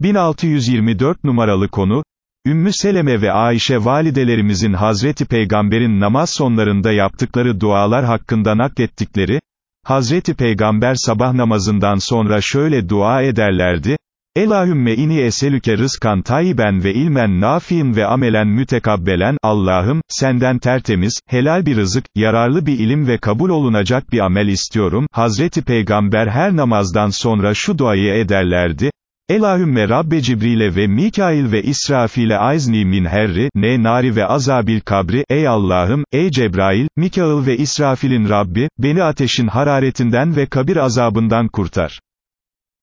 1624 numaralı konu, Ümmü Seleme ve Ayşe validelerimizin Hazreti Peygamber'in namaz sonlarında yaptıkları dualar hakkında naklettikleri, Hazreti Peygamber sabah namazından sonra şöyle dua ederlerdi, Elahümme ini eselüke rızkan tayyiben ve ilmen nafiin ve amelen mütekabbelen, Allah'ım, senden tertemiz, helal bir rızık, yararlı bir ilim ve kabul olunacak bir amel istiyorum. Hazreti Peygamber her namazdan sonra şu duayı ederlerdi, Elahümme Rabbe Cibril'e ve Mikail ve İsrafil'e aizni min herri, ne nari ve azabil kabri, ey Allah'ım, ey Cebrail, Mikail ve İsrafil'in Rabbi, beni ateşin hararetinden ve kabir azabından kurtar.